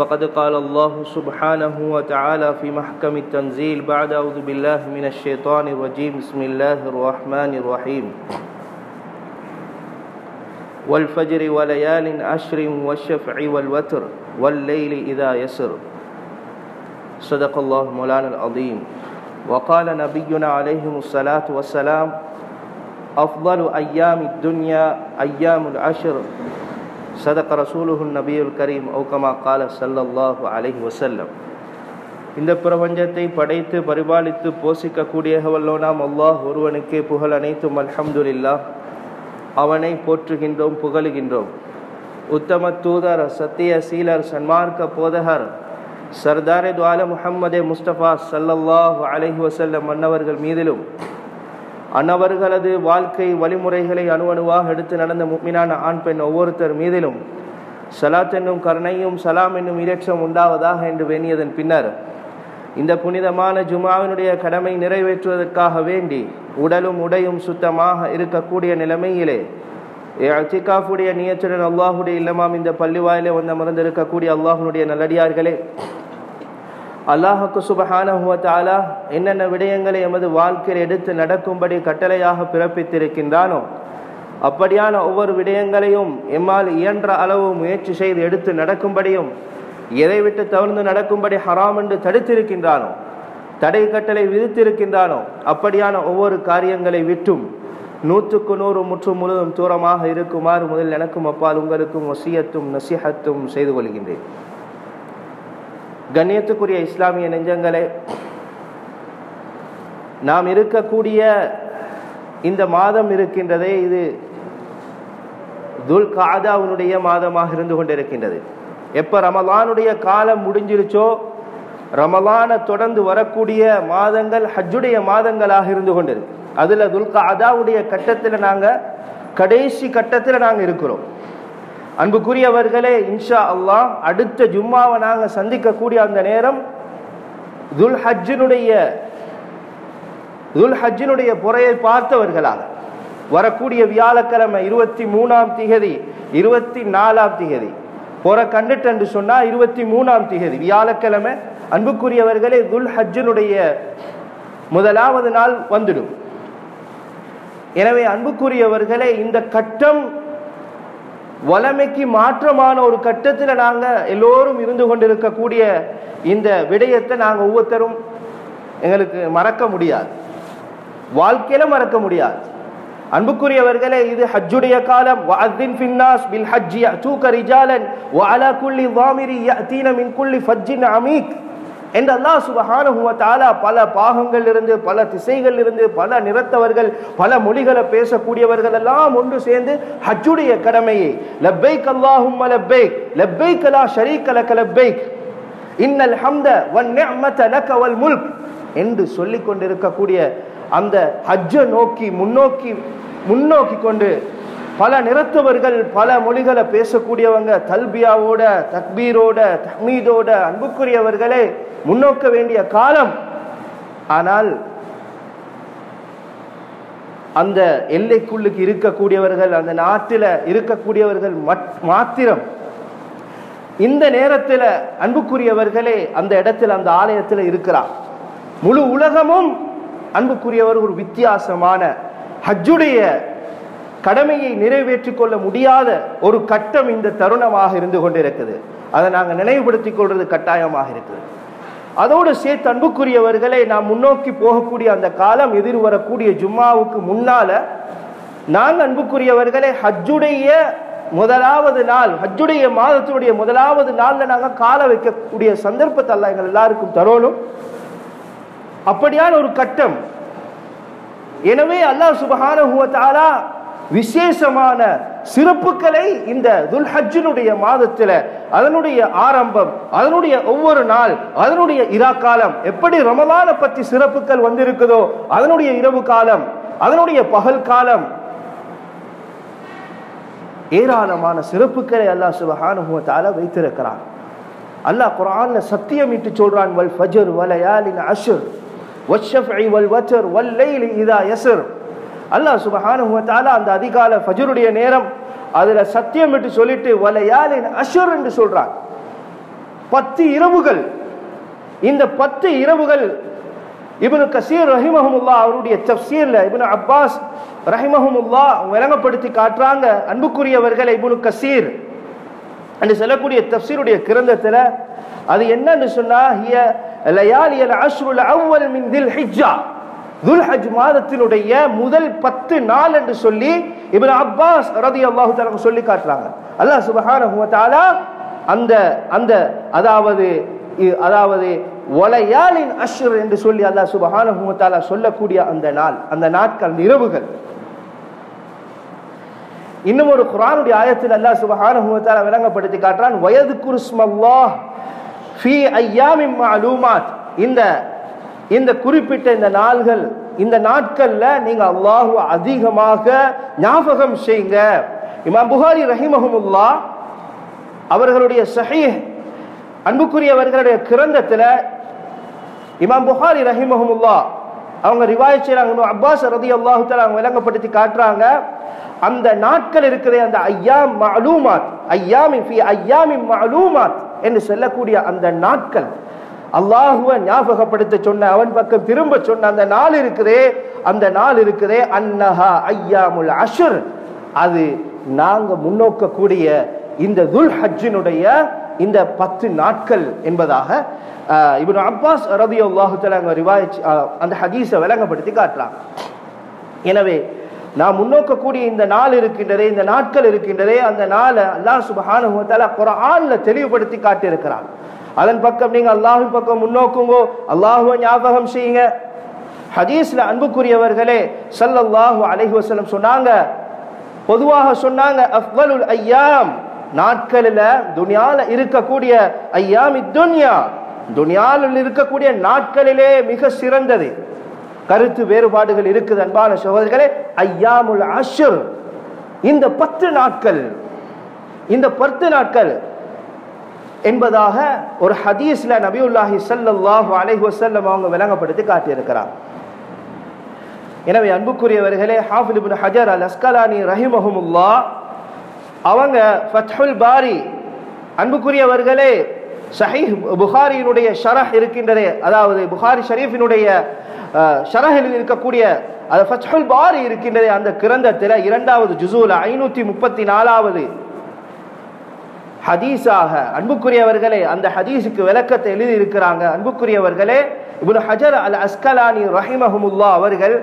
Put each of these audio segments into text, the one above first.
فقد قال الله سبحانه وتعالى في محكم التنزيل بعد أعوذ بالله من الشيطان الرجيم. بسم الله الرحمن الرحيم. والفجر وليال عشر والشفع والوتر والليل إذا يسر. صدق الله مولانا العظيم. وقال نبينا عليه الصلاة والسلام أفضل أيام الدنيا أيام العشر சதக் ரசூலுஹுன் நபியுல் கரீம் ஔகமா கால சல்லல்லாஹு அலஹி வசல்லம் இந்த பிரபஞ்சத்தை படைத்து பரிபாலித்து போஷிக்கக்கூடியவல்லோ நாம் அல்லாஹ் ஒருவனுக்கு புகழ் அனைத்தும் அல்ஹம்துல்லா அவனை போற்றுகின்றோம் புகழுகின்றோம். உத்தம தூதர் சத்திய சீலர் சன்மார்க்க போதகர் சர்தாரே துவால முஹம்மதே முஸ்தபா சல்லல்லாஹு அலஹி வசல்லம் மன்னவர்கள் மீதிலும் அன்னவர்களது வாழ்க்கை வழிமுறைகளை அணுவணுவாக எடுத்து நடந்த முக்மினான ஆண் பெண் ஒவ்வொருத்தர் மீதிலும் சலாத் என்னும் கருணையும் சலாம் என்னும் இலட்சம் உண்டாவதாக என்று வேண்டியதன் பின்னர் இந்த புனிதமான ஜுமாவினுடைய கடமை நிறைவேற்றுவதற்காக வேண்டி உடலும் உடையும் சுத்தமாக இருக்கக்கூடிய நிலைமையிலே அச்சிகாஃபுடைய நியத்துடன் அல்லாஹுடைய இல்லமாம் இந்த பள்ளிவாயிலே வந்து அமர்ந்திருக்கக்கூடிய அல்லாஹுடைய நல்லடியார்களே அல்லாஹுக்கு சுபஹானஹுவத்தாலா என்னென்ன விடயங்களை எமது வாழ்க்கையில் எடுத்து நடக்கும்படி கட்டளையாக பிறப்பித்திருக்கின்றானோ அப்படியான ஒவ்வொரு விடயங்களையும் எம்மால் இயன்ற அளவு முயற்சி செய்து எடுத்து நடக்கும்படியும் எதை விட்டு தவிர்த்து நடக்கும்படி ஹராம் என்று தடுத்திருக்கின்றானோ தடை கட்டளை விதித்திருக்கின்றானோ அப்படியான ஒவ்வொரு காரியங்களை விட்டும் நூற்றுக்கு நூறு முற்று முழுதும் தூரமாக இருக்குமாறு முதல் எனக்கும் அப்பால் உங்களுக்கும் வசியத்தும் நசிஹத்தும் செய்து கொள்கின்றேன். கண்ணியத்துக்குரிய இஸ்லாமிய நெஞ்சங்களே நாம் இருக்கக்கூடிய இந்த மாதம் இருக்கின்றதே இது துல் காதாவுனுடைய மாதமாக இருந்து கொண்டிருக்கின்றது. எப்போ ரமலானுடைய காலம் முடிஞ்சிருச்சோ ரமலானை தொடர்ந்து வரக்கூடிய மாதங்கள் ஹஜ்ஜுடைய மாதங்களாக இருந்து கொண்டிருக்கு. அதில் துல்கா அதாவுடைய கட்டத்தில் நாங்கள் கடைசி கட்டத்தில் நாங்கள் இருக்கிறோம். அன்புக்குரியவர்களே இன்ஷா அல்லாஹ் அடுத்த ஜும்மாவை நாங்கள் சந்திக்கக்கூடிய அந்த நேரம் துல் ஹஜ்ஜினுடைய துல் ஹஜ்ஜினுடைய புறையை பார்த்தவர்களாக வரக்கூடிய வியாழக்கிழமை இருபத்தி மூணாம் திகதி இருபத்தி நாலாம் திகதி புற கண்டுட்டு என்று சொன்னால் இருபத்தி மூணாம் திகதி வியாழக்கிழமை அன்புக்குரியவர்களே துல் ஹஜ்ஜினுடைய முதலாவது நாள் வந்துடும். எனவே அன்புக்குரியவர்களே இந்த கட்டம் வளமைக்கு மாற்றமான ஒரு கட்டத்தில் நாங்கள் எல்லோரும் இருந்து கொண்டிருக்கக்கூடிய இந்த விடயத்தை நாங்கள் ஒவ்வொருத்தரும் எங்களுக்கு மறக்க முடியாது. வாழ்க்கையில மறக்க முடியாது. அன்புக்குரியவர்களே இது ஹஜ்ஜுடைய காலம். வஅத்தின் ஃபின்னாஸ் பில் ஹஜ்ஜி தூக்க ரிஜாலன். வஅலா குல்லி வாமிரி யஅதீன மின் குல்லி ஃபஜ்ஜின் அமீக். என்று அல்லாஹ் சுபஹானஹு தாலா பல பாகங்கள் இருந்து பல திசைகள் இருந்து பல நிறத்தவர்கள் பல மொழிகளை பேசக்கூடியவர்கள் எல்லாம் ஒன்று சேர்ந்து ஹஜ்ஜுடைய கடமையை. லப்பைக் அல்லாஹும்ம லப்பைக் லப்பைக் லா ஷரீக கல லப்பைக் இன்னல் ஹம்த வன் நிஅமத லக வல் முல்க் என்று சொல்லிக் கொண்டிருக்கக்கூடிய அந்த ஹஜ்ஜை நோக்கி முன்னோக்கி முன்னோக்கி கொண்டு பல நிறத்தவர்கள் பல மொழிகளை பேசக்கூடியவங்க தல்பியாவோட தக்பீரோட தஹ்மீதோட அன்புக்குரியவர்களே முன்னோக்க வேண்டிய காலம். ஆனால் அந்த எல்லைக்குள்ளுக்கு இருக்கக்கூடியவர்கள் அந்த நாட்டில் இருக்கக்கூடியவர்கள் மாத்திரம். இந்த நேரத்தில் அன்புக்குரியவர்களே அந்த இடத்துல அந்த ஆலயத்தில் இருக்கிறார். முழு உலகமும் அன்புக்குரியவர் ஒரு வித்தியாசமான ஹஜ்ஜுடைய கடமையை நிறைவேற்றி கொள்ள முடியாத ஒரு கட்டம் இந்த தருணமாக இருந்து கொண்டிருக்குது. அதை நாங்கள் நினைவுபடுத்திக் கொள்வது கட்டாயமாக இருக்குது. அதோடு சேர்த்து அன்புக்குரியவர்களை நாம் முன்னோக்கி போகக்கூடிய அந்த காலம் எதிர் வரக்கூடிய ஜும்மாவுக்கு முன்னால நாங்கள் அன்புக்குரியவர்களை ஹஜ்ஜுடைய முதலாவது நாள் ஹஜ்ஜுடைய மாதத்தினுடைய முதலாவது நாளில் நாங்கள் கால வைக்கக்கூடிய சந்தர்ப்பத்தை அல்ல எங்கள் எல்லாருக்கும் தரோலும் அப்படியான ஒரு கட்டம். எனவே அல்லாஹ் சுபஹானஹு விசேஷமான சிறப்புகளை இந்த துல்ஹஜினுடைய மாதத்தில் அதனுடைய ஆரம்பம் அதனுடைய ஒவ்வொரு நாள் அதனுடைய இரா காலம் எப்படி ரமலான பற்றி சிறப்புகள் வந்திருக்குதோ அதனுடைய இரவு காலம் அதனுடைய பகல் காலம் ஏராளமான சிறப்புகளை அல்லாஹ் சுபஹானஹு வைத்திருக்கிறான். அல்லாஹ் குர்ஆன்ல சத்தியமிட்டு சொல்றான் வல் ஃபஜர் வலயாலின் அஷ்ர் வஷ்ஷஃபி வல் வச்சர் வல் லைலி இதா எசர் அல்லாஹ் சுபஹானஹு அந்த அதிகால ஃபஜருடைய நேரம் அதுல என்று சொல்லிட்டு வலயாலின் அஷர் என்று சொல்றான் பத்து இரவுகள். இந்த பத்து இரவுகள் இப்னு கசீர் ரஹிமஹமுல்லா அவருடைய தஃப்சீர்ல இப்னு அப்பாஸ் ரஹிமஹமுல்லா விளங்கப்படுத்தி காட்டுறாங்க அன்புக்குரியவர்களை இப்னு கசீர் என்று சொல்லக்கூடிய தப்சீருடைய கிரந்தத்துல அது என்னன்னு சொன்னா ஹிய லயாலியல் அஷ்ருல் அவ்வல் மின் தில் ஹிஜ்ஜா துல்ஹஜ் மாதத்தினுடைய முதல் பத்து நாள் என்று சொல்லி இப்னு அப்பாஸ் ரதியல்லாஹு தஆலா சொல்லி காட்டுறாங்க. அல்லாஹ் சுபஹான அந்த அந்த அதாவது இ- அதாவது ஒலையாளின் அஷ்ர் என்று சொல்லி அல்லாஹ் சுபஹான வ சொல்லக்கூடிய அந்த நாள் அந்த நாட்கள் இரவுகள். இன்னும் ஒரு குரானுடைய ஆயத்தில் அல்லாஹ் சுபஹான வ விளங்கப்படுத்தி காட்டுறான் வயது குருஸ்மல்லாஹ் ஃபி ஐயாமி மாலூமாத். இந்த இந்த குறிப்பிட்ட இந்த நாள்கள் இந்த நாட்கள்ல நீங்க அல்லாஹு அதிகமாக ஞாபகம் செய்யுங்க. இமாம் புகாரி ரஹிமஹமுல்லா அவர்களுடைய சஹீஹ் அன்புக்குரியவர்களுடைய கிரந்தத்துல இமாம் புகாரி ரஹிமஹமுல்லா அவங்க ரிவாய் செய்யறாங்க அப்பாஸ் ரதி அல்லாஹு அவங்க விளங்கப்படுத்தி காட்டுறாங்க. அந்த நாட்கள் இருக்கிற அந்த ஐயாம் மலூமாத் ஐயாமி ஃபி ஐயாமி மலூமாத் என்று சொல்லக்கூடிய அந்த நாட்கள். அல்லாஹுவ ஞாபகப்படுத்த சொன்ன அவன் பக்கம் திரும்ப சொன்ன அந்த நாள் இருக்குதே அந்த நாள் இருக்குதே அன்னஹா ஐயாமுல் அஷுர். அது நாங்க முன்னோக்கக்கூடிய இந்த துல் ஹஜ்ஜினுடைய இந்த பத்து நாட்கள் என்பதாக இவன் அப்பாஸ் ரதி அல்லாஹு ரிவாயத் அந்த ஹதீஸை விளங்கப்படுத்தி காட்டுறான். எனவே நாம் முன்னோக்கக்கூடிய இந்த நாள் இருக்கின்றதே இந்த நாட்கள் இருக்கின்றதே அந்த நாளை அல்லாஹ் சுப்ஹானஹு வ தெளிவுபடுத்தி காட்டியிருக்கிறான். அதன் பக்கம் நீங்க அல்லாஹின் பக்கம் முன்னோக்குங்கோ. அல்லாஹுவை ஞாபகம் செய்யுங்க. ஹதீஸ்ல அன்புக்குரியவர்களே ஸல்லல்லாஹு அலஹி வசலம் சொன்னாங்க. பொதுவாக சொன்னாங்க அஃபலுல் ஐயாம். நாட்களில் துனியால இருக்கக்கூடிய ஐயாம் இத்துன்யா துனியாவில் இருக்கக்கூடிய நாட்களிலே மிக சிறந்தது. கருத்து வேறுபாடுகள் இருக்குது அன்பான சகோதரர்களே. ஐயாமுல் அஷ்ர். இந்த பத்து நாட்கள் இந்த பத்து நாட்கள் என்பதாக ஒரு ஹதீஸ்ல நபியுல்லாஹி ஸல்லல்லாஹு அலைஹி வசல்லம் அவங்க விளங்கப்படுத்தி காட்டியிருக்கிறார். எனவே அன்புக்குரியவர்களே ஹாஃபிலிபின் ஹஜர் அல் அஸ்கலானி ரஹிமஹமுல்லா அவங்க ஃபத்ஹுல் பாரி அன்புக்குரியவர்களே ஷஹீஹ் புகாரியினுடைய ஷரஹ் இருக்கின்றதே அதாவது புகாரி ஷரீஃபினுடைய ஷரஹில் இருக்கக்கூடிய அது ஃபத்ஹுல் பாரி இருக்கின்றதே அந்த கிரந்தத்தில் இரண்டாவது ஜுசூல ஐநூற்றி முப்பத்தி நாலாவது ஹதீஸாக அன்புக்குரியவர்களே அந்த ஹதீஸுக்கு விளக்கத்தை எழுதி இருக்கிறாங்க அன்புக்குரியவர்களே இவரு ஹஜர் அல் அஸ்கலானி ரஹிமஹமுல்லா அவர்கள்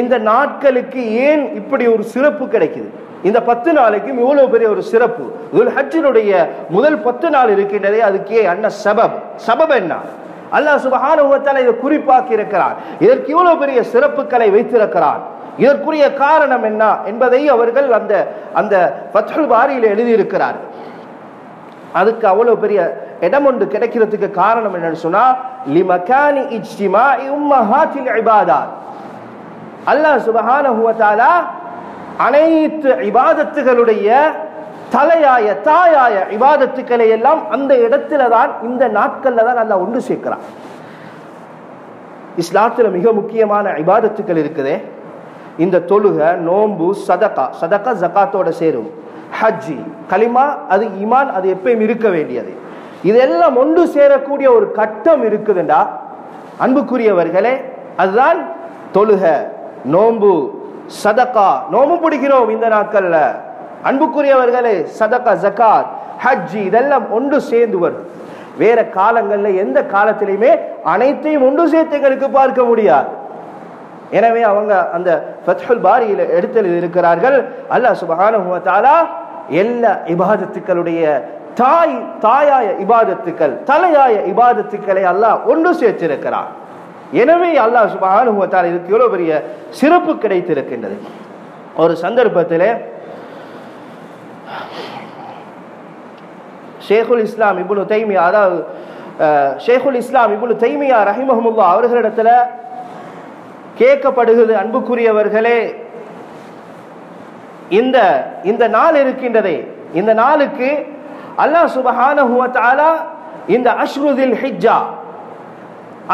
இந்த நாட்களுக்கு ஏன் இப்படி ஒரு சிறப்பு கிடைக்குது? இந்த பத்து நாளைக்கும் இவ்வளவு பெரிய ஒரு சிறப்பு. துல் ஹஜ்ஜினுடைய முதல் பத்து நாள் இருக்கின்றதே அதுக்கே அண்ண சபப். சபப் என்ன? அல்லாஹ் சுபஹானஹு இதை குறிப்பாக்கி இருக்கிறார் இதற்கு இவ்வளவு பெரிய சிறப்புகளை வைத்திருக்கிறார் இதற்குரிய காரணம் என்ன என்பதை அவர்கள் அந்த அந்த ஃபத்ஹுல் பாரியில் எழுதியிருக்கிறார்கள். அதுக்கு அவ்வளவு பெரிய இடம் ஒன்று கிடைக்கிறதுக்கு காரணம் என்னன்னு சொன்னா லிமகானி இஜ்திமாஇ உம்மஹாத்தில் இபாதாத் அல்லாஹ் சுபஹானஹு அனைத்து இபாதத்துகளுடைய தலையாய தாயாய இபாதத்துக்களை எல்லாம் அந்த இடத்துல தான் இந்த நாட்கள்ல தான் நல்லா ஒன்று சேர்க்கிறான். இஸ்லாத்துல மிக முக்கியமான இபாதத்துக்கள் இருக்குது. இந்த தொழுக நோன்பு சதகா சதகா ஜகாத்தோட சேரும். ஹஜ்ஜி. கலிமா அது இமான் அது எப்பயும் இருக்க வேண்டியது. இதெல்லாம் ஒன்று சேரக்கூடிய ஒரு கட்டம் இருக்குதுண்டா. அன்புக்குரியவர்களே அதுதான் தொழுக நோம்பு சதக்கா. நோம்பு பிடிக்கிறோம் இந்த நாட்கள்ல. அன்புக்குரியவர்களே சதக்கா ஜகாத் ஹஜ்ஜி இதெல்லாம் ஒன்று சேர்ந்து வரும். வேற காலங்கள்ல எந்த காலத்திலையுமே அனைத்தையும் ஒன்று சேர்த்து எங்களுக்கு பார்க்க முடியாது. எனவே அவங்க அந்த ஃபத்ஹுல் பாரியில் எடுத்து இருக்கிறார்கள். அல்லாஹ் சுப்ஹானஹு எல்லா இபாதத்துக்களுடைய தாய் தாயாய இபாதத்துக்கள் தலையாய இபாதத்துக்களை அல்லாஹ் ஒன்று சேர்த்திருக்கிறார் எனவே அல்லாஹ் சுப்ஹானஹு இதுக்கு எவ்வளவு பெரிய சிறப்பு கிடைத்திருக்கின்றது. ஒரு சந்தர்ப்பத்தில் ஷேகுல் இஸ்லாம் இபுலு தைமியா அதாவது ஷேகுல் இஸ்லாம் இபுலு தைமியா ரஹிமஹமுல்லா அவர்களிடத்துல கேட்கப்படுகிறது அன்புக்குரியவர்களே இந்த இந்த நாள் இருக்கின்றதே. இந்த நாளுக்கு அல்லாஹ் சுபஹான இந்த அஷ்ருதில் ஹிஜ்ஜா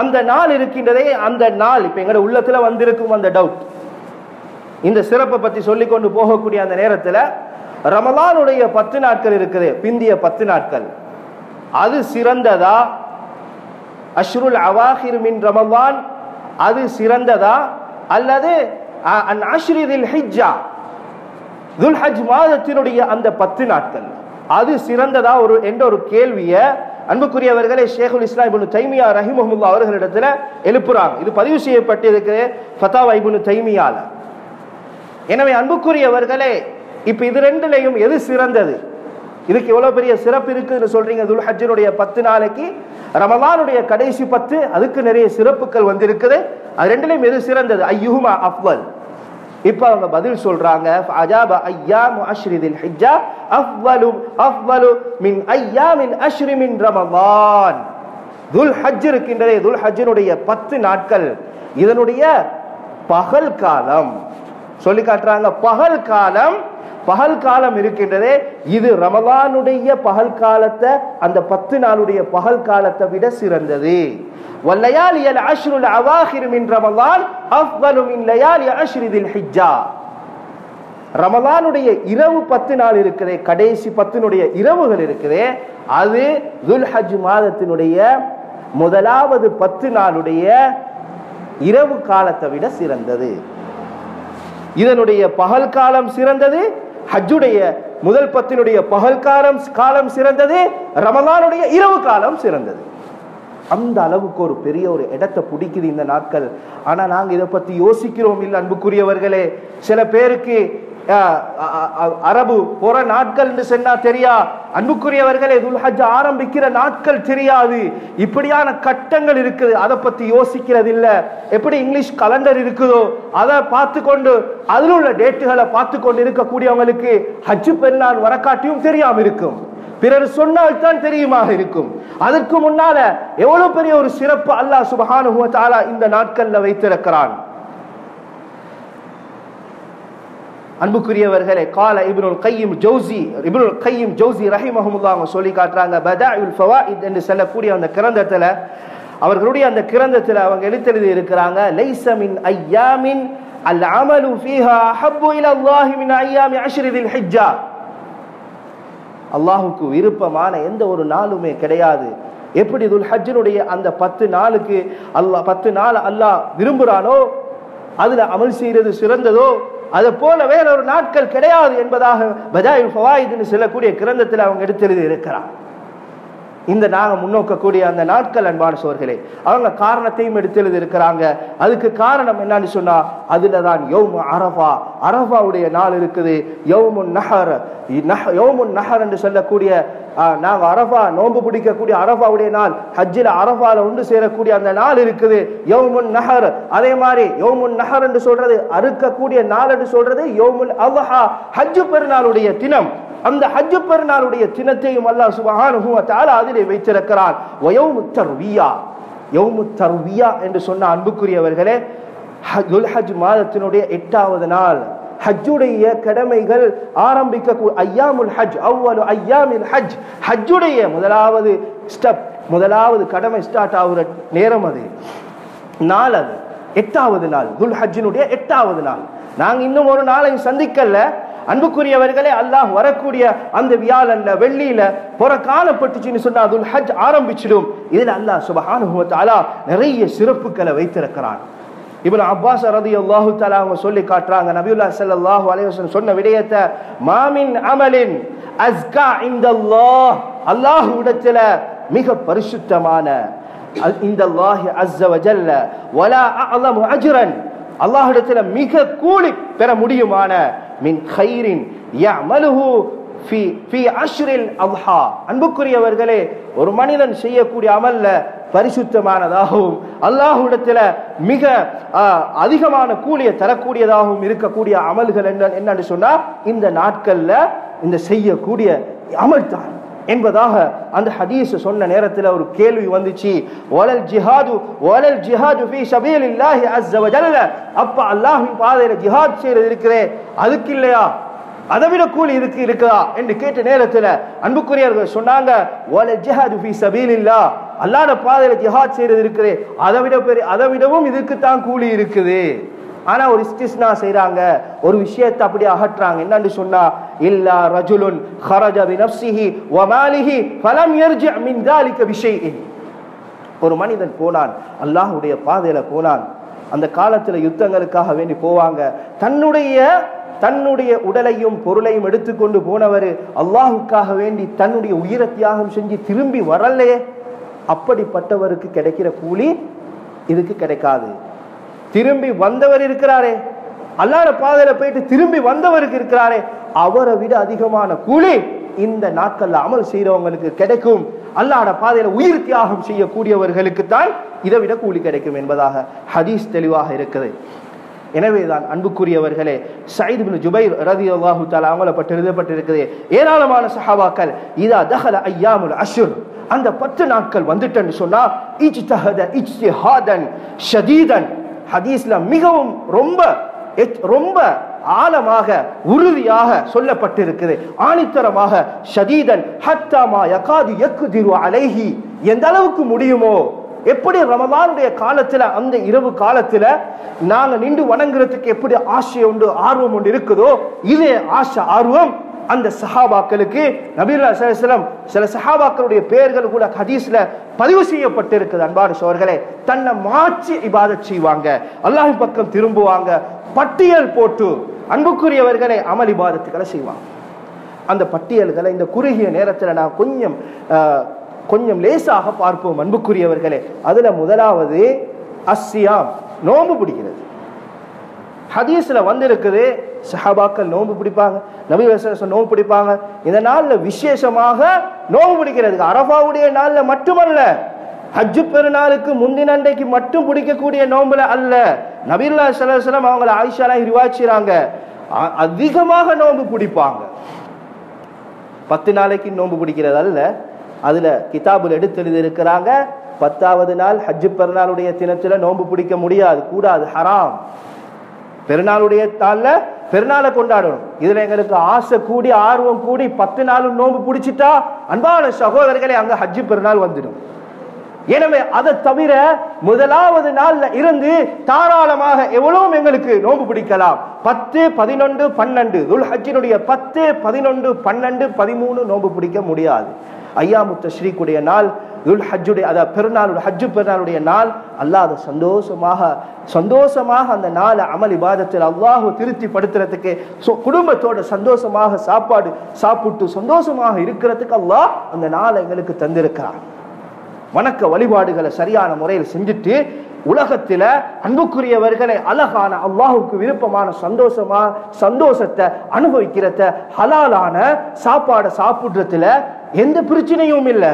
அந்த நாள் இருக்கின்றதே அந்த நாள் இப்ப எங்களோட உள்ளத்துல வந்திருக்கும் அந்த டவுட் இந்த சிறப்பை பத்தி சொல்லிக் கொண்டு போகக்கூடிய அந்த நேரத்துல ரமலானுடைய பத்து நாட்கள் இருக்குது பிந்திய பத்து நாட்கள். அது சிறந்ததா? அஷ்ருல் அவாஹிர் மின் ரமலான் அது சிறந்ததா? அல்லது அன் அஷ்ரிதில் ஹிஜ்ஜா துல்ஹஜ் மாதத்தினுடைய அந்த பத்து நாட்கள். அது சிறந்ததா ஒரு என்ற ஒரு கேள்வியை அன்புக்குரியவர்களே ஷேகுல் இஸ்லாம் இபுனு தைமியா ரஹிமஹமுல்லா அவர்களிடத்துல எழுப்புறாங்க. இது பதிவு செய்யப்பட்டிருக்கு ஃபதாவா இப்னு தைமியால. எனவே அன்புக்குரியவர்களே இப்ப இது ரெண்டுலையும் எது சிறந்தது? இதுக்கு எவ்வளவு பெரிய சிறப்பு இருக்குன்னு சொல்றீங்க? துல்ஹஜ்ஜினுடைய பத்து நாளைக்கு ரமலானுடைய கடைசி பத்து அதுக்கு நிறைய சிறப்புகள் வந்திருக்குது. அது ரெண்டுலையும் எது சிறந்தது? ஐயுமா அஃவல் இப்ப அவங்க பதில் சொல்றாங்க அஜாப ஐயாம் அஷ்ரிதில் ஹிஜ்ஜா அஃவலு அஃவலு மின் ஐயா மின் அஷ்ரி மின் ரமவான் துல் ஹஜ் இருக்கின்றதே துல் ஹஜ்ஜினுடைய பத்து நாட்கள் இதனுடைய பகல் காலம். சொல்லி காட்டுறாங்க பகல் காலம் பகல் காலம் இருக்கின்றதே இது ரமதானுடைய பகல் காலத்தை அந்த பத்து நாளுடைய பகல் காலத்தை விட சிறந்தது. வல்லையாலியல் அஷ்ருல் அவாஹிர் மின் ரமலான் அஃபலு மின் லயாலி அஷ்ரிதில் ஹிஜ்ஜா. ரமலானுடைய இரவு பத்து நாள் இருக்குதே கடைசி பத்தினுடைய இரவுகள் இருக்குதே அது துல் ஹஜ் மாதத்தினுடைய முதலாவது பத்து நாளுடைய இரவு காலத்தை விட சிறந்தது. இதனுடைய பகல் காலம் சிறந்தது ஹஜ்ஜுடைய முதல் பத்தினுடைய பகல் காலம் காலம் சிறந்தது ரமலானுடைய இரவு காலம் சிறந்தது. அந்த அளவுக்கு ஒரு பெரிய ஒரு இடத்தை பிடிக்குது இந்த நாட்கள். ஆனா நாங்க இதை பத்தி யோசிக்கிறோம் இல்லை அன்புக்குரியவர்களே. சில பேருக்கு அரபு போற நாட்கள் சொன்னா தெரியா? அன்புக்குரியவர்களே துல்ஹஜ் ஆரம்பிக்கிற நாட்கள் தெரியாது. இப்படியான கட்டங்கள் இருக்குது. அதை பத்தி யோசிக்கிறது இல்ல எப்படி இங்கிலீஷ் கலண்டர் இருக்குதோ அதை பார்த்து கொண்டு அதில் உள்ள டேட்டுகளை பார்த்து கொண்டு இருக்கக்கூடியவங்களுக்கு ஹஜ்ஜு பெருநாள் வரக்காட்டியும் தெரியாம இருக்கும். பிறர் சொன்னால் தான் தெரியுமாக இருக்கும். அதற்கு முன்னால எவ்வளவு பெரிய ஒரு சிறப்பு அல்லாஹ் சுபஹானுஹு இந்த நாட்கள்ல வைத்திருக்கிறான். அன்புக்குரியவர்களே கால இப்னுல் கையும் ஜௌசி இப்னுல் கையும் ஜௌசி ரஹிமஹமுல்லா அவங்க சொல்லி காட்டுறாங்க பதாயுல் ஃபவாயித் என்று சொல்லக்கூடிய அந்த கிரந்தத்தில் அவர்களுடைய அந்த கிரந்தத்தில் அவங்க எழுத்தெழுதி இருக்கிறாங்க லைசமின் ஐயாமின் அல் அமலு ஃபீஹா அஹப்பு இல அல்லாஹி மின் ஐயாமி அஷ்ரி ஹிஜ்ஜா. அல்லாஹுக்கு விருப்பமான எந்த ஒரு நாளுமே கிடையாது. எப்படி துல் ஹஜ்ஜினுடைய அந்த பத்து நாளுக்கு அல்லாஹ் பத்து நாள் அல்லாஹ் விரும்புறானோ அதுல அமல் செய்கிறது சிறந்ததோ அதை போல வேற ஒரு நாட்கள் கிடையாது என்பதாக பஜாயுல் ஃபவாயிதுன்னு சொல்லக்கூடிய கிரந்தத்தில் அவங்க எடுத்தெழுதி இருக்கிறார் இந்த நாங்க முன்னோக்கக்கூடிய அந்த நாட்கள் அன்பான சோர்களே அவங்க காரணத்தையும் எடுத்து இருக்கிறாங்க அதுக்கு காரணம் என்னன்னு சொன்னா அதில் தான் யௌமு அரஃபா அரஃபாவுடைய நாள் இருக்குது. யோமுன் நஹர் நஹ- யௌமுன் நஹர் என்று சொல்லக்கூடிய ஆஹ், நாங்க அரஃபா நோன்பு பிடிக்கக்கூடிய அரஃபாவுடைய நாள் ஹஜ்ஜில் அரஃபாவில் ஒன்று சேரக்கூடிய அந்த நாள் இருக்குது. யோமுன் நஹர் அதே மாதிரி யோமுன் நஹர் என்று சொல்றது அறுக்கக்கூடிய நாள் என்று சொல்றது யோமுன் அவஹா ஹஜ்ஜு பெருநாளுடைய தினம். அந்த ஹஜ்ஜு பெருநாளுடைய சின்னத்தையும் அல்லாஹ் சுபஹானஹு அதிலே வைத்திருக்கிறான் வயௌமு தர்வியா. என்று சொன்ன அன்புக்குரியவர்களே ஹஜ் மாதத்தினுடைய எட்டாவது நாள். ஹஜ்ஜுடைய கடமைகள் ஆரம்பிக்க ஐயாமுல் ஹஜ் அவ்வளவு ஐயாமில் ஹஜ். ஹஜ்ஜுடைய முதலாவது ஸ்டெப் முதலாவது கடமை ஸ்டார்ட் ஆகுற நேரம் அது. நாள் அது. எட்டாவது நாள் துல் ஹஜ்ஜினுடைய எட்டாவது நாள். நாங்கள் இன்னும் ஒரு நாளை சந்திக்கல. அன்புக்குரியவர்களே அல்லாஹ் வரக்கூடிய அந்த வியாழன்ல வெள்ளியில புற காலப்பட்டுச்சுன்னு சொன்னா துல் ஹஜ் ஆரம்பிச்சிடும். இதில் அல்லாஹ் சுபஹானஹு நிறைய சிறப்புகளை வைத்திருக்கிறான். இவன் அப்பாஸ் ரலியல்லாஹு தாலா அவங்க சொல்லி காட்டுறாங்க நபியுல்லா சல்லாஹு அலைவசன் சொன்ன விடயத்தை மாமின் அமலின் அஸ்கா இந்தல்லாஹ். அல்லாஹ்விடத்துல மிக பரிசுத்தமான இந்த அல்லாஹ் அஸ்ஸ வஜல்ல வலா அஅலமு அஜ்ரன். அல்லாஹ்விடத்துல மிக கூலி பெற முடியுமான மின் கைரின் யஅமலுஹு ஃபி ஃபி அன்புக்குரியவர்களே ஒரு மனிதன் செய்யக்கூடிய அமல்ல பரிசுத்தமானதாகவும் அல்லாஹுடத்துல மிக அதிகமான கூலியை தரக்கூடியதாகவும் இருக்கக்கூடிய அமல்கள் என்ன என்னன்னு சொன்னா இந்த நாட்கள்ல இந்த செய்யக்கூடிய அமல் தான் என்பதாக அந்த ஹதீஸ் சொன்ன நேரத்தில் ஒரு கேள்வி வந்துச்சு. வலல் ஜிஹாது வலல் ஜிஹாது ஃபீ சபீலில்லாஹி அஸ்ஸ வஜல்ல. அப்ப அல்லாஹ்வின் பாதையில ஜிஹாத் செய்யறது இருக்கிறே அதுக்கு இல்லையா? அதை விட கூலி இருக்கு இருக்குதா? என்று கேட்ட நேரத்தில் அன்புக்குரியவர்கள் சொன்னாங்க வலல் ஜிஹாது ஃபீ இல்லா அல்லாஹ்ட பாதையில ஜிஹாத் செய்யறது இருக்கிறே அதை விட பெரிய அதை விடவும் இதுக்கு தான் கூலி இருக்குது. ஆனால் ஒரு இஸ்டிஸ்னா செய்கிறாங்க ஒரு விஷயத்தை அப்படி அகற்றாங்க. என்னன்னு சொன்னா இல்லா ரஜுலுன் ஹரஜ வினப்சிஹி ஒமாலிஹி ஃபலம் எர்ஜி மின் தாலிக்க விஷய் ஒரு மனிதன் போனான் அல்லாஹுடைய பாதையில் போனான். அந்த காலத்தில் யுத்தங்களுக்காக வேண்டி போவாங்க. தன்னுடைய தன்னுடைய உடலையும் பொருளையும் எடுத்துக்கொண்டு போனவர் அல்லாஹுக்காக வேண்டி தன்னுடைய உயிரை தியாகம் செஞ்சு திரும்பி வரலையே. அப்படிப்பட்டவருக்கு கிடைக்கிற கூலி இதுக்கு கிடைக்காது. திரும்பி வந்தவர் இருக்கிறாரே. அல்லாட பாதையில போயிட்டு திரும்பி வந்தவருக்கு இருக்கிறாரே. அவரை விட அதிகமான கூலி இந்த நாட்கள்ல அமல் செய்யறவங்களுக்கு கிடைக்கும். அல்லாட பாதையில உயிர் தியாகம் செய்யக்கூடியவர்களுக்கு தான் இதை விட கூலி கிடைக்கும் என்பதாக ஹதீஸ் தெளிவாக இருக்குது. எனவேதான் அன்புக்குரியவர்களே சயித் பின் ஜுபைர் ரலியல்லாஹு தஆலா அவங்கள பட்டு எழுதப்பட்டிருக்குது. ஏராளமான சஹாபாக்கள் இதா தஹல ஐயாமுல் அஷ்ர் அந்த பத்து நாட்கள் வந்துட்டேன்னு சொன்னா இஜ்தஹத இஜ்திஹாதன் ஷதீதன் ஹதீஸ்ல மிகவும் ரொம்ப எச்- ரொம்ப ஆழமாக உறுதியாக சொல்லப்பட்டிருக்குது. ஆணித்தரமாக ஷதீதன் ஹத்தாமா யகாது யக்குதிரு அலைஹி. எந்த அளவுக்கு முடியுமோ எப்படி ரமதானுடைய காலத்துல அந்த இரவு காலத்துல நாங்க நின்று வணங்குறதுக்கு எப்படி ஆசை உண்டு ஆர்வம் உண்டு இருக்குதோ இதே ஆசை ஆர்வம் அந்த சஹாபாக்களுக்கு நபீல்லா சலம் சில சஹாபாக்களுடைய பெயர்கள் கூட ஹதீஸ்ல பதிவு செய்யப்பட்டிருக்குது. அன்பான சோர்களே தன்னை மாற்றி இபாதத் செய்வாங்க. அல்லாஹ் பக்கம் திரும்புவாங்க. பட்டியல் போட்டு அன்புக்குரியவர்களை அமல் இபாதத்துக்களை செய்வாங்க. அந்த பட்டியல்களை இந்த குறுகிய நேரத்தில் நான் கொஞ்சம் கொஞ்சம் லேசாக பார்ப்போம் அன்புக்குரியவர்களே. அதுல முதலாவது அஸ்ஸியாம் நோம்பு பிடிக்கிறது. ஹதீஸ்ல வந்திருக்குது. சஹாபாக்கள் நோன்பு பிடிப்பாங்க. நபி வசனம் நோன்பு பிடிப்பாங்க. இந்த நாள்ல விசேஷமாக நோன்பு பிடிக்கிறதுக்கு அரபாவுடைய நாள்ல மட்டுமல்ல ஹஜ்ஜு பெருநாளுக்கு முந்தின அன்றைக்கு மட்டும் பிடிக்கக்கூடிய நோன்புல அல்ல. நபில்லா சலம் அவங்கள ஆயிஷாலாம் ரிவாச்சிறாங்க அ- அதிகமாக நோன்பு பிடிப்பாங்க. பத்து நாளைக்கு நோன்பு பிடிக்கிறது அல்ல. அதுல கிதாபுல் எடுத்து எழுதியிருக்கிறாங்க. பத்தாவது நாள் ஹஜ்ஜு பெருநாளுடைய தினத்துல நோன்பு பிடிக்க முடியாது. கூடாது. ஹராம். பெருநாளுடைய தாளில் பெருநாளை கொண்டாடணும். இதில் எங்களுக்கு ஆசை கூடி ஆர்வம் கூடி பத்து நாளும் நோன்பு பிடிச்சிட்டா அன்பான சகோதரர்களே அங்கே ஹஜ்ஜு பெருநாள் வந்துடும். எனவே அதை தவிர முதலாவது நாள்ல இருந்து தாராளமாக எவ்வளவும் எங்களுக்கு நோன்பு பிடிக்கலாம். பத்து பதினொன்று பன்னெண்டு. துல் ஹஜ்ஜினுடைய பத்து பதினொன்று பன்னெண்டு பதிமூணு நோன்பு பிடிக்க முடியாது. ஐயாமுத்த ஸ்ரீக்குடைய நாள் துல் ஹஜ்ஜுடைய அதாவது பெருநாளுடைய ஹஜ்ஜு பெருநாளுடைய நாள் அல்லாஹ் அதை சந்தோஷமாக சந்தோஷமாக அந்த நாளை அமல் இபாதத்தில் அல்லாஹு திருப்தி படுத்துறதுக்கு ஸோ குடும்பத்தோட சந்தோஷமாக சாப்பாடு சாப்பிட்டு சந்தோஷமாக இருக்கிறதுக்கு அல்லாஹ் அந்த நாளை எங்களுக்கு தந்திருக்கிறான் வணக்க வழிபாடுகளை சரியான முறையில் செஞ்சுட்டு உலகத்தில் அன்புக்குரியவர்களை அழகான அல்லாஹுக்கு விருப்பமான சந்தோஷமா சந்தோஷத்தை அனுபவிக்கிறத ஹலாலான சாப்பாடை சாப்பிட்றதுல எந்த பிரச்சனையும் இல்லை.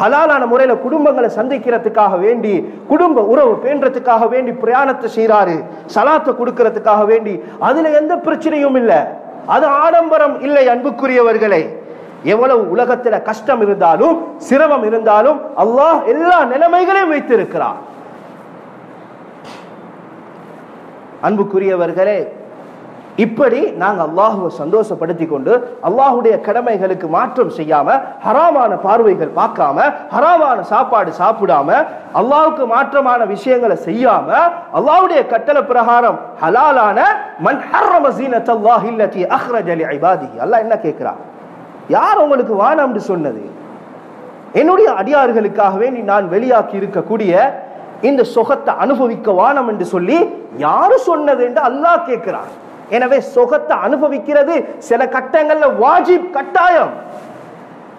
ஹலாலான முறையில குடும்பங்களை சந்திக்கிறதுக்காக வேண்டி குடும்ப உறவு பேன்றதுக்காக வேண்டி பிரயாணத்தை செய்கிறாரு சலாத்தை கொடுக்கறதுக்காக வேண்டி. அதுல எந்த பிரச்சனையும் இல்லை. அது ஆடம்பரம் இல்லை அன்புக்குரியவர்களே. எவ்வளவு உலகத்துல கஷ்டம் இருந்தாலும் சிரமம் இருந்தாலும் அல்லாஹ் எல்லா நிலைமைகளையும் வைத்திருக்கிறார் அன்புக்குரியவர்களே இப்படி நாங்கள் அல்லாஹுவை சந்தோஷப்படுத்தி கொண்டு அல்லாஹுடைய கடமைகளுக்கு மாற்றம் செய்யாம ஹராமான பார்வைகள் பார்க்காம ஹராமான சாப்பாடு சாப்பிடாம அல்லாஹுக்கு மாற்றமான விஷயங்களை செய்யாம அல்லாஹுடைய கட்டளை பிரகாரம் ஹலாலான மன் ஹர்ரம இல்லத்தி அஹ்ரஜ் அலி ஐபாதி அல்லாஹ் என்ன கேட்கிறா? யார் உங்களுக்கு வானம்னு சொன்னது? என்னுடைய அடியார்களுக்காகவே நீ நான் வெளியாக்கி இருக்கக்கூடிய இந்த சுகத்தை அனுபவிக்க வானம் என்று சொல்லி யாரு சொன்னது என்று அல்லாஹ் கேட்கிறான். எனவே சுகத்தை அனுபவிக்கிறது சில கட்டங்களில் வாஜிப் கட்டாயம்.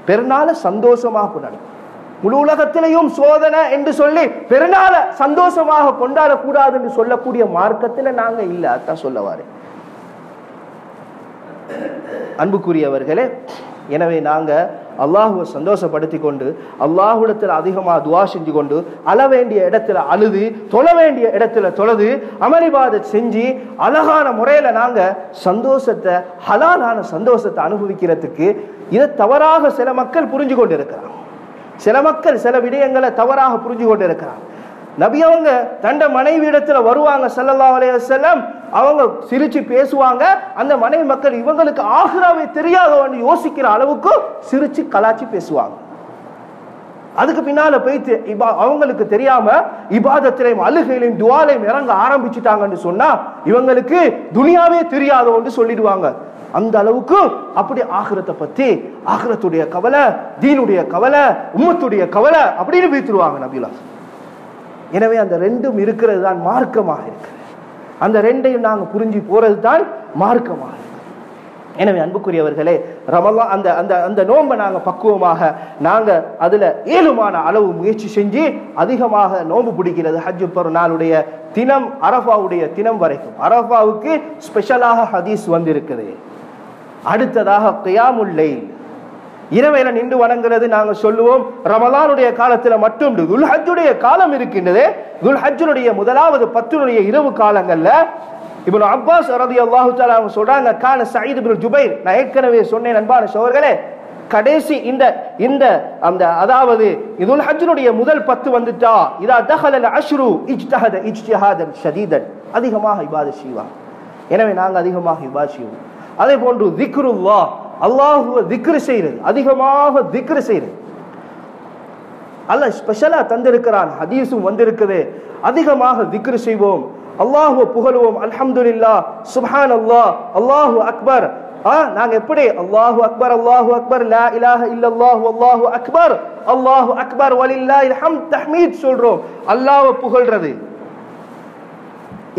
பெருநாள சந்தோஷமாக கொண்டாடும். முழு உலகத்திலையும் சோதனை என்று சொல்லி பெருநாள சந்தோஷமாக கொண்டாடக்கூடாது என்று சொல்லக்கூடிய மார்க்கத்துல நாங்க இல்லை அதான் சொல்லவாரு அன்புக்குரியவர்களே எனவே நாங்க அல்லாஹுவை சந்தோஷப்படுத்தி கொண்டு அல்லாஹுடத்தில் அதிகமாக துவா செஞ்சு கொண்டு அழ வேண்டிய இடத்துல அழுது தொழ வேண்டிய இடத்துல தொழுது அமளிபாத செஞ்சு அழகான முறையில் நாங்கள் சந்தோஷத்தை ஹலாலான சந்தோஷத்தை அனுபவிக்கிறதுக்கு இதை தவறாக சில மக்கள் புரிஞ்சு கொண்டு இருக்கிறாங்க. சில மக்கள் சில விடயங்களை தவறாக புரிஞ்சு கொண்டு இருக்கிறாங்க. நபி அவங்க தண்ட மனைவி வருவாங்க ஸல்லல்லாஹு அலைஹி செல்லம் அவங்க சிரிச்சு பேசுவாங்க. அந்த மனைவி மக்கள் இவங்களுக்கு ஆகிராவே தெரியாதவன்னு யோசிக்கிற அளவுக்கு சிரிச்சு கலாச்சி பேசுவாங்க. அதுக்கு பின்னால போயிட்டு இபா அவங்களுக்கு தெரியாம இபாதத்திலையும் அழுகையிலையும் துவாலையும் இறங்க ஆரம்பிச்சுட்டாங்கன்னு சொன்னா இவங்களுக்கு துனியாவே தெரியாதவன்னு சொல்லிடுவாங்க. அந்த அளவுக்கு அப்படி ஆகிரத்தை பத்தி ஆகிரத்துடைய கவலை தீனுடைய கவலை உம்மத்துடைய கவலை அப்படின்னு வீத்துருவாங்க நபிலா எனவே அந்த ரெண்டும் இருக்கிறது தான் மார்க்கமாக இருக்கிறது. அந்த ரெண்டையும் நாங்கள் புரிஞ்சு போறது தான் மார்க்கமாக எனவே அன்புக்குரியவர்களே ரமலா அந்த அந்த அந்த நோன்பை நாங்கள் பக்குவமாக நாங்கள் அதில் ஏழுமான அளவு முயற்சி செஞ்சு அதிகமாக நோன்பு பிடிக்கிறது ஹஜ்ஜு பெருநாளுடைய தினம் அரஃபாவுடைய தினம் வரைக்கும். அரஃபாவுக்கு ஸ்பெஷலாக ஹதீஸ் வந்திருக்குது. அடுத்ததாக கியாமுல்லை இரவையில நின்று வணங்குறது நாங்க சொல்லுவோம். ரமலானுடைய காலத்துல மட்டும் துல்ஹஜுடைய காலம் இருக்கின்றது. துல்ஹஜுடைய முதலாவது பத்துனுடைய இரவு காலங்கள்ல இப்போ அப்பாஸ் ரலியல்லாஹு தஆலா அவங்க சொல்றாங்க கான சயீத் இப்னு ஜுபைர். நான் ஏற்கனவே சொன்னேன் அன்பான சோர்களே கடைசி இந்த இந்த அந்த அதாவது இதுல் ஹஜ்ஜுடைய முதல் பத்து வந்துட்டா இதா தஹல அஷ்ரு இஜ்தஹத இஜ்திஹாதன் ஷதீதன். அதிகமாக இபாத செய்வாங்க. எனவே நாங்கள் அதிகமாக இபாத செய்வோம். அதே போன்று திக்ருல்லா அல்லாஹுவை திக்ரு செய்யறது அதிகமாக திக்ரு செய்யறது. அல்ல ஸ்பெஷலா தந்திருக்கிறான் ஹதீஸும் வந்திருக்குது. அதிகமாக திக்ரு செய்வோம். அல்லாஹுவ புகழுவோம். அல்ஹம்துல்லா சுஹான் அல்லாஹ் அல்லாஹு அக்பர். ஆ நாங்க எப்படி? அல்லாஹு அக்பர் அல்லாஹு அக்பர் லா இலாஹ இல்லல்லாஹு அல்லாஹு அக்பர் அல்லாஹு அக்பர் வலில்லாஹில் ஹம் தஹ்மீத் சொல்றோம். அல்லாஹ்வை புகழ்றது.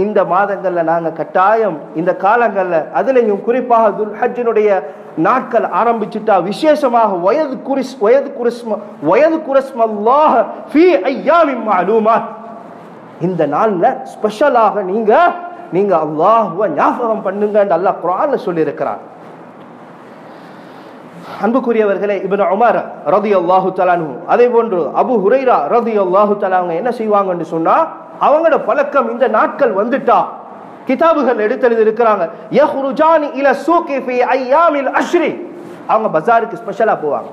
இந்த மாதங்கள்ல நாங்க கட்டாயம் இந்த காலங்கள்ல அதுலயும் குறிப்பாக துல்ஹஜினுடைய நாட்கள் ஆரம்பிச்சுட்டா விசேஷமாக வயது குரிஸ் வயது குரிஸ்ம வயது குரஸ்மல்லாக ஃபீ ஐயாமின் இந்த நாள்ல ஸ்பெஷலாக நீங்க நீங்க அல்லாஹ்வை ஞாபகம் பண்ணுங்க அல்லாஹ் குர்ஆன்ல சொல்லி இருக்கிறார் அன்புக்குரியவர்களே இப்னு உமர் ரலியல்லாஹு தலானு அதே போன்று அபு ஹுரைரா ரதி அல்லாஹு அவங்க என்ன செய்வாங்கன்னு சொன்னா அவங்களோட பழக்கம் இந்த நாட்கள் வந்துட்டா. கிதாபுகள் எடுத்தெழுதி இருக்கிறாங்க யஹ்ருஜானி இல சூகி ஃபி ஐயாமில் அஷ்ரி. அவங்க பஜாருக்கு ஸ்பெஷலா போவாங்க.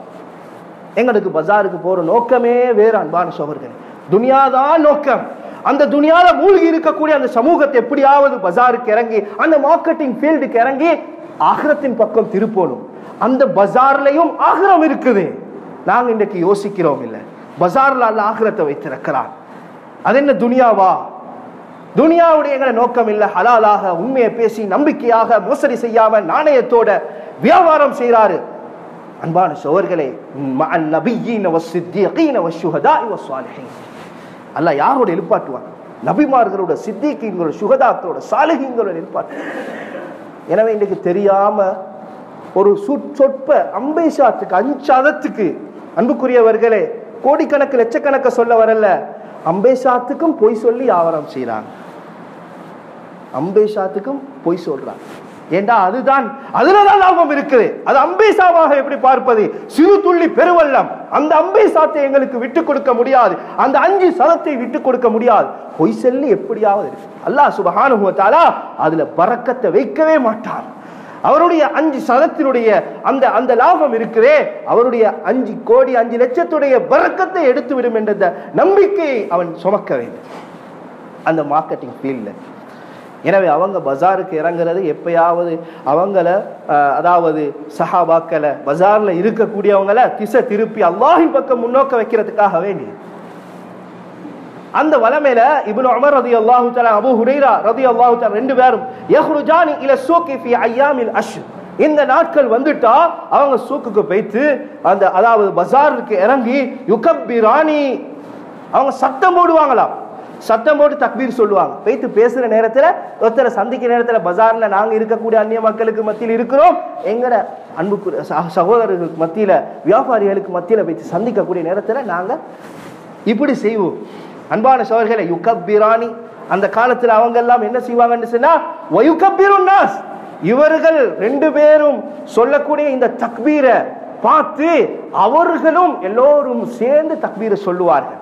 எங்களுக்கு பஜாருக்கு போற நோக்கமே வேற அன்பான சோழர்கள் துனியாதான் நோக்கம். அந்த துனியால மூழ்கி இருக்கக்கூடிய அந்த சமூகத்தை எப்படியாவது பஜாருக்கு இறங்கி அந்த மார்க்கெட்டிங் ஃபீல்டுக்கு இறங்கி ஆகிரத்தின் பக்கம் திருப்போணும். அந்த பஜார்லையும் ஆகிரம் இருக்குது. நாங்க இன்றைக்கு யோசிக்கிறோம் இல்லை. பஜார்ல அல்ல ஆகிரத்தை வைத்திருக்கிறான். அது என்ன துனியாவா? துனியாவுடைய எங்களை நோக்கம் இல்ல ஹலாலாக உண்மையை பேசி நம்பிக்கையாக மோசடி செய்யாம நாணயத்தோட வியாபாரம் செய்யறாரு அன்பான சோர்களே அல்ல யாரோட எழுப்பாட்டுவான்? நபிமார்களோட சித்திகளோட சுகதாக்களோட சாலிகீங்களோட எழுப்பாட்டு. எனவே இன்னைக்கு தெரியாம ஒரு சொற்ப அம்பேஷாத்துக்கு அஞ்சாதத்துக்கு அன்புக்குரியவர்களே கோடிக்கணக்கு லட்சக்கணக்க சொல்ல வரல. அம்பேஷாத்துக்கும் பொய் சொல்லி வியாபாரம் செய்கிறாங்க அம்பேஷாத்துக்கும் பொய் சொல்றாங்க ஏண்டா அதுதான் அதுலதான் லாபம் இருக்குது. அது அம்பேசாவாக எப்படி பார்ப்பது? சிறு துள்ளி பெருவெள்ளம். அந்த அம்பேசாத்தை எங்களுக்கு விட்டு கொடுக்க முடியாது. அந்த அஞ்சு சதத்தை விட்டு கொடுக்க முடியாது. பொய் சொல்லி எப்படியாவது இருக்கு. அல்லாஹ் சுபஹானுவத்தாலா அதுல பறக்கத்தை வைக்கவே மாட்டான். அவருடைய அஞ்சு சதத்தினுடைய அந்த அந்த லாபம் இருக்குதே அவருடைய அஞ்சு கோடி அஞ்சு லட்சத்துடைய பறக்கத்தை எடுத்து விடும் என்ற நம்பிக்கையை அவன் சுமக்க வேண்டும். அந்த மார்க்கெட்டிங் ஃபீல்டில் எனவே அவங்க பஜாருக்கு இறங்குறது எப்பயாவது அவங்கள அதாவது சஹாபாக்களை பஜாரில் இருக்கக்கூடியவங்கள திசை திருப்பி அல்லாஹின் பக்கம் முன்னோக்க வைக்கிறதுக்காக வேண்டி அந்த வலமையில இப்னு உமர் ரலியல்லாஹு தலா அபு ஹுரைரா ரலியல்லாஹு தலா ரெண்டு பேரும் யஹ்ருஜானி இல சூக்கி ஃபி ஐயாமில் அஷ் இந்த நாட்கள் வந்துட்டா அவங்க சூக்குக்கு போய்த்து அந்த அதாவது பஜாருக்கு இறங்கி யுகப்பிராணி அவங்க சத்தம் போடுவாங்களாம். சத்தம் போட்டு தக்பீர் சொல்லுவாங்க. போயிட்டு பேசுற நேரத்துல ஒருத்தரை சந்திக்கிற நேரத்துல பஜார்ல நாங்க இருக்கக்கூடிய அந்நிய மக்களுக்கு மத்தியில் இருக்கிறோம். எங்கட அன்புக்கு சகோதரர்களுக்கு மத்தியில வியாபாரிகளுக்கு மத்தியில வைத்து சந்திக்கக்கூடிய நேரத்துல நாங்க இப்படி செய்வோம். அன்பான சோழர்களை யுகப்பிராணி. அந்த காலத்தில் அவங்க எல்லாம் என்ன செய்வாங்கன்னு சொன்னா வயுகப்பிரும் நாஸ். இவர்கள் ரெண்டு பேரும் சொல்லக்கூடிய இந்த தக்பீரை பார்த்து அவர்களும் எல்லோரும் சேர்ந்து தக்பீரை சொல்லுவார்கள்.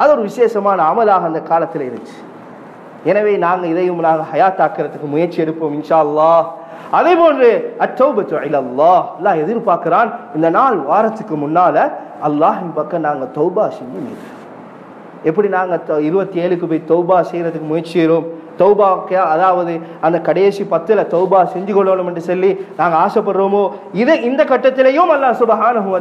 அது ஒரு விசேஷமான அமலாக அந்த காலத்தில் இருந்துச்சு. எனவே நாங்கள் இதையும் நாங்கள் ஹயாத்தாக்குறதுக்கு முயற்சி எடுப்போம் இன்ஷா அல்லா அதே போன்று அத்தௌபத்து இலல்லாஹ். அல்லாஹ் எதிர்பார்க்கிறான் இந்த நாள் வாரத்துக்கு முன்னால அல்லாஹின் பக்கம் நாங்கள் தௌபா செஞ்சு மீது எப்படி நாங்கள் இருபத்தி ஏழுக்கு போய் தௌபா செய்கிறதுக்கு முயற்சி செய்கிறோம் அதாவது அந்த கடைசி பத்தில் தௌபா செஞ்சு கொள்ளணும் என்று சொல்லி நாங்கள் ஆசைப்படுறோமோ? இதை இந்த கட்டத்திலையும் அல்லா சுபஹானஹு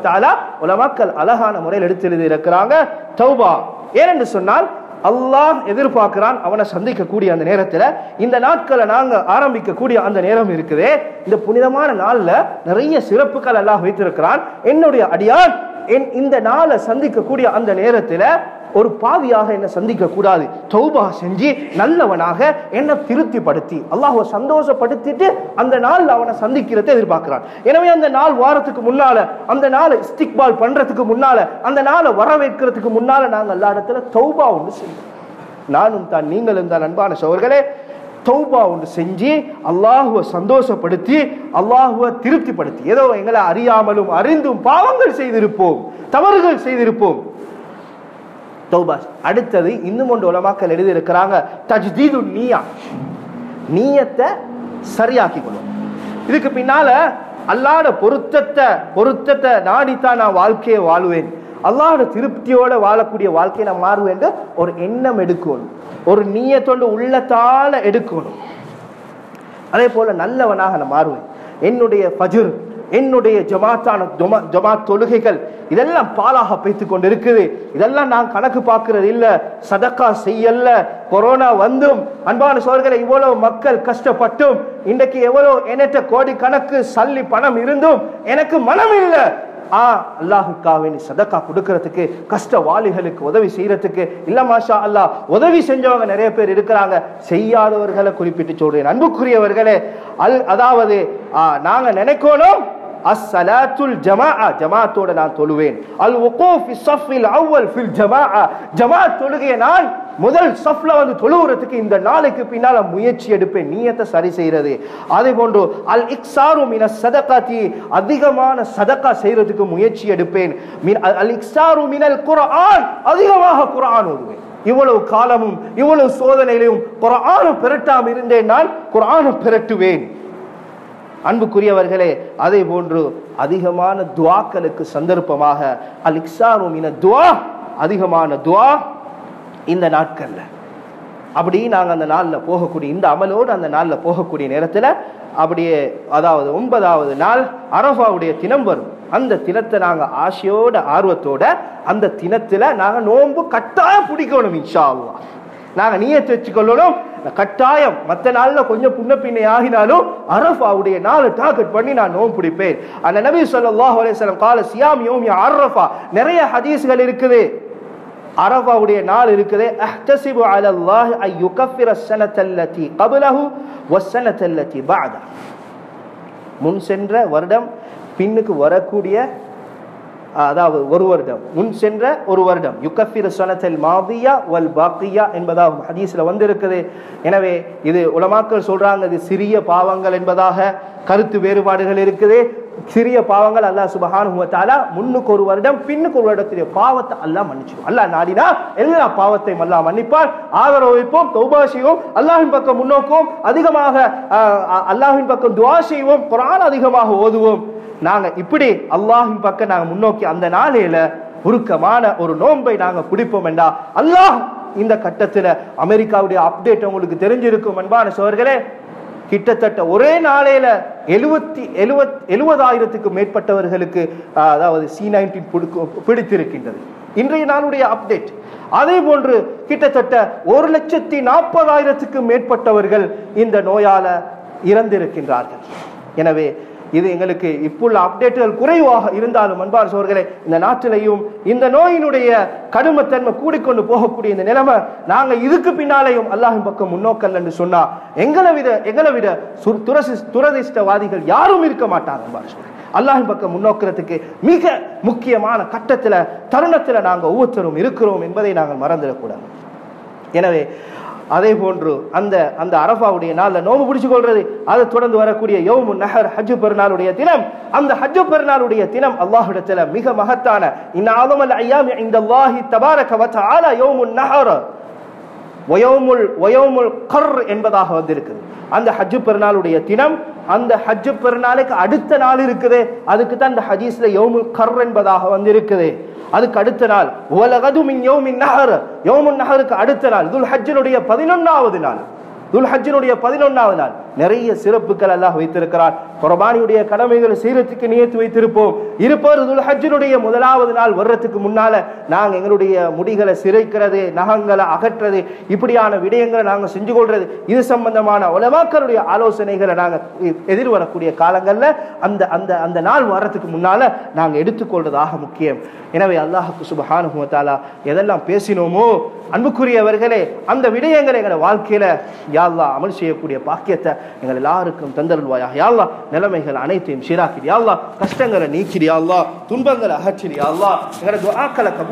உலமாக்கள் அழகான முறையில் எடுத்து இருக்கிறாங்க தௌபா. ஏனென்று சொன்னால் அல்லாஹ் எதிர்பார்க்கிறான் அவனை சந்திக்கக்கூடிய அந்த நேரத்தில். இந்த நாட்களை நாங்கள் ஆரம்பிக்கக்கூடிய அந்த நேரம் இருக்குது. இந்த புனிதமான நாளில் நிறைய சிறப்புகள் எல்லாம் வைத்திருக்கிறான். என்னுடைய அடியான் என் இந்த நாளை சந்திக்கக்கூடிய அந்த நேரத்தில் ஒரு பாவியாக என்னை சந்திக்க கூடாது. தௌபா செஞ்சு நல்லவனாக என்னை திருப்திப்படுத்தி அல்லாஹுவை சந்தோஷப்படுத்திட்டு அந்த நாள் அவனை சந்திக்கிறத எதிர்பார்க்கிறான். எனவே அந்த நாள் வாரத்துக்கு முன்னால அந்த நாளை இஸ்திக்பால் பண்றதுக்கு முன்னால அந்த நாளை வரவேற்கிறதுக்கு முன்னால நாங்கள் எல்லா இடத்துல தௌபா ஒன்று செய்வோம் நானும் தான் நீங்களும் தான் அன்பான சோர்களே தௌபா ஒன்று செஞ்சு அல்லாஹுவை சந்தோஷப்படுத்தி அல்லாஹுவை திருப்திப்படுத்தி. ஏதோ எங்களை அறியாமலும் அறிந்தும் பாவங்கள் செய்திருப்போம் தவறுகள் செய்திருப்போம். தௌபா. அடுத்தது இன்னும் ஒன்று உலமாக்கள் எழுதி இருக்கிறாங்க தஜ்தீது நீயா. நீயத்தை சரியாக்கி கொள்ளும் இதுக்கு பின்னால அல்லாட பொருத்தத்தை பொருத்தத்தை நாடித்தான் நான் வாழ்க்கையை வாழுவேன். அல்லாட திருப்தியோட வாழக்கூடிய வாழ்க்கையை நான் மாறுவேன் ஒரு எண்ணம் எடுக்கணும். ஒரு நீயத்தோண்டு உள்ளத்தால எடுக்கணும். அதே போல நல்லவனாக நான் மாறுவேன். என்னுடைய ஃபஜ்ர் என்னுடைய ஜமாத்தான ஜமாத் தொழுகைகள் இதெல்லாம் பாலாக பைத்துக் கொண்டு இருக்குது இதெல்லாம் நான் கணக்கு பார்க்கறது இல்ல. சதக்கா செய்யல கொரோனா வந்தும் அன்பான சோழர்களை இவ்வளவு மக்கள் கஷ்டப்பட்டும். இன்றைக்கு எவ்வளவு எண்ணற்ற கோடி கணக்கு சல்லி பணம் இருந்தும் எனக்கு மனம் இல்லை. ஆ அல்லாஹுக்காவே நீ சதக்கா கொடுக்கறதுக்கு கஷ்டவாளிகளுக்கு உதவி செய்யறதுக்கு இல்ல மாஷா அல்லாஹ் உதவி செஞ்சவங்க நிறைய பேர் இருக்கிறாங்க. செய்யாதவர்களை குறிப்பிட்டு சொல்றேன். அன்புக்குரியவர்களே அல் அதாவது ஆ, நாங்க நினைக்கணும் அஸ்ஸலாத்துல் ஜமாஅ ஜமாத்தோட நான் தொழுவேன். அல் உகூஃப் ஃபி ஸஃபில் அவ்வல் ஃபில் ஜமாஅ. ஜமாத் தொழுகைய நான் முதல் சஃப்ல வந்து தொழுவுறதுக்கு இந்த நாளைக்கு பின்னால முயற்சி எடுப்பேன். நீயத்தை சரி செய்யறது. அதே போன்று அல் இக்ஸாரு மின சதகாத்தி அதிகமான சதக்கா செய்யறதுக்கு முயற்சி எடுப்பேன். மின் அல்- இக்ஸாரு மினல் குரான் அதிகமாக குரான் ஓதுவேன். இவ்வளவு காலமும் இவ்வளவு சோதனையிலும் குரானும் பெரட்டாம இருந்தேன். நான் குரானும் பெரட்டுவேன். அன்புக்குரியவர்களே அதே போன்று அதிகமான துவாக்களுக்கு சந்தர்ப்பமாக அல் இக்ஸாரு இன துவா அதிகமான துவா இந்த நாட்கள்ல. அப்படி நாங்க அந்த நாள்ல போகக்கூடிய இந்த அமலோடு அந்த நாள்ல போகக்கூடிய நேரத்துல அப்படியே அதாவது ஒன்பதாவது நாள் அரஃபாவுடைய தினம் வரும். அந்த தினத்தை நாங்க ஆசையோட ஆர்வத்தோட அந்த தினத்துல நாங்க நோன்பு கட்டாயம் பிடிக்கணும் இன்ஷா நாங்கள் நீயத்து வச்சுக்கொள்ளணும். கட்டாயம் மற்ற நாளில் கொஞ்சம் புண்ண பின்னை ஆகினாலும் அரஃபாவுடைய நாலு டார்கெட் பண்ணி நான் நோம் பிடிப்பேன். அந்த நபி சொல்லாஹ் அலைஹி கால சியாம் யௌமி அரஃபா. நிறைய ஹதீஸ்கள் இருக்குது. அரபாவுடைய நாள் இருக்குது. அஹ்தசிபு அலல்லாஹ் ஐ யுகஃபிர ஸனத அல்லதி கப்லஹு வஸ்ஸனத முன் சென்ற வருடம் பின்னுக்கு வரக்கூடிய அதாவது ஒரு வருடம். முன் சென்ற ஒரு வருடம். யுகஃபிர ஸனத்தல் மாதியா வல் பாக்கியா என்பதாகும். ஹதீஸில் வந்திருக்குது. எனவே இது உலமாக்கள் சொல்கிறாங்க இது சிறிய பாவங்கள் என்பதாக கருத்து வேறுபாடுகள் இருக்குது. சிறிய பாவங்கள் அல்லாஹ் சுபஹானுஹு முன்னுக்கு ஒரு வருடம் பின்னுக்கு ஒரு வருடத்துடைய பாவத்தை அல்லாஹ் மன்னிச்சிடும். அல்லாஹ் நாடினா எல்லா பாவத்தையும் அல்லாஹ் மன்னிப்பார் ஆதரவைப்போம் தௌபாசியும் அல்லாஹின் பக்கம் முன்னோக்கும் அதிகமாக அல்லாஹின் பக்கம் துவா செய்வோம் குரான் அதிகமாக ஓதுவோம். நாங்கள் இப்படி அல்லாஹின் பக்கம் நாங்கள் முன்னோக்கி அந்த நாளையில உருக்கமான ஒரு நோன்பை நாங்கள் குடிப்போம் என்றா அல்லாஹ் இந்த கட்டத்தில் அமெரிக்காவுடைய அப்டேட் உங்களுக்கு தெரிஞ்சிருக்கும் அன்பான சோர்களே கிட்டத்தட்ட ஒரே நாளையில எழுபத்தி எழுவத் எழுபதாயிரத்துக்கு மேற்பட்டவர்களுக்கு அதாவது சி நைன்டீன் பிடித்திருக்கின்றது. இன்றைய நாளுடைய அப்டேட் அதே போன்று கிட்டத்தட்ட ஒரு லட்சத்தி நாற்பதாயிரத்துக்கு மேற்பட்டவர்கள் இந்த நோயால இறந்திருக்கின்றார்கள். எனவே இது எங்களுக்கு இப்புள்ள அப்டேட்டுகள் குறைவாக இருந்தாலும் அன்பார் சோர்களே இந்த நாட்டிலையும் இந்த நோயினுடைய கடுமத்தன்மை கூடிக்கொண்டு போகக்கூடிய இந்த நிலைமை நாங்கள் இதுக்கு பின்னாலேயும் அல்லாஹின் பக்கம் முன்னோக்கல் என்று சொன்னா எங்களை விட எங்களை விட சு- துரசி- துரதிர்ஷ்டவாதிகள் யாரும் இருக்க மாட்டாங்க அன்பார் சோர்களே. அல்லாஹின் பக்கம் முன்னோக்கிறதுக்கு மிக முக்கியமான கட்டத்தில் தருணத்தில் நாங்கள் ஒவ்வொருத்தரும் இருக்கிறோம் என்பதை நாங்கள் மறந்துடக்கூடாது. எனவே அதே போன்று அந்த அந்த அரபாவுடைய நாளில் நோம்பு பிடிச்சு கொள்றது அதை தொடர்ந்து வரக்கூடிய யோமு நகர் ஹஜ்ஜு பெருநாளுடைய தினம். அந்த ஹஜ்ஜு பெருநாளுடைய தினம் அல்லாஹ்விடத்துல மிக மகத்தான இன்னாதமல் ஐயாமி இந்த அல்லாஹி தபாரக வ ஆலா யோமு நகர் ஒயோமுல் ஒயோமுல் கர் என்பதாக வந்திருக்குது. அந்த ஹஜ்ஜு பெருநாளுடைய தினம் அந்த ஹஜ்ஜு பெருநாளுக்கு அடுத்த நாள் இருக்குது. அதுக்கு தான் இந்த ஹஜீஸ்ல யோமுல் கர் என்பதாக வந்திருக்குது. அதுக்கு அடுத்த நாள் உலகது மின் யௌமின் நஹர். யௌமுன் அடுத்த நாள் துல் ஹஜ்ஜினுடைய பதினொன்னாவது நாள். துல் ஹஜ்ஜினுடைய பதினொன்னாவது நாள். நிறைய சிறப்புகள் அல்லாஹ் வைத்திருக்கிறார் குரபானியுடைய கடமைகளை சீரத்துக்கு நியத்து வைத்திருப்போம். இருப்பவர் துல் ஹஜ்ஜினுடைய முதலாவது நாள் வர்றதுக்கு முன்னால நாங்கள் எங்களுடைய முடிகளை சிரைக்கிறது நகங்களை அகற்றது இப்படியான விடயங்களை நாங்கள் செஞ்சு கொள்றது இது சம்பந்தமான உலமாக்களுடைய ஆலோசனைகளை நாங்கள் எ- எதிர்வரக்கூடிய காலங்களில் அந்த அந்த அந்த நாள் வர்றதுக்கு முன்னால நாங்கள் எடுத்துக்கொள்றதாக முக்கியம். எனவே அல்லாஹுக்கு சுபஹானுஹு எதெல்லாம் பேசினோமோ அன்புக்குரியவர்களே அந்த விடயங்களை எங்களை வாழ்க்கையில யா அமல் செய்யக்கூடிய பாக்கியத்தை எங்கள் எல்லாருக்கும் தந்தருள்வாயாக. யா அல்லாஹ் நிலைமைகள் அனைத்தையும் சீராக்கிடு. யா அல்லாஹ் கஷ்டங்களை நீக்கிடு. யா அல்லாஹ் துன்பங்களை அகற்றிடு. யா அல்லாஹ் எங்களோட துஆக்களை கபூல்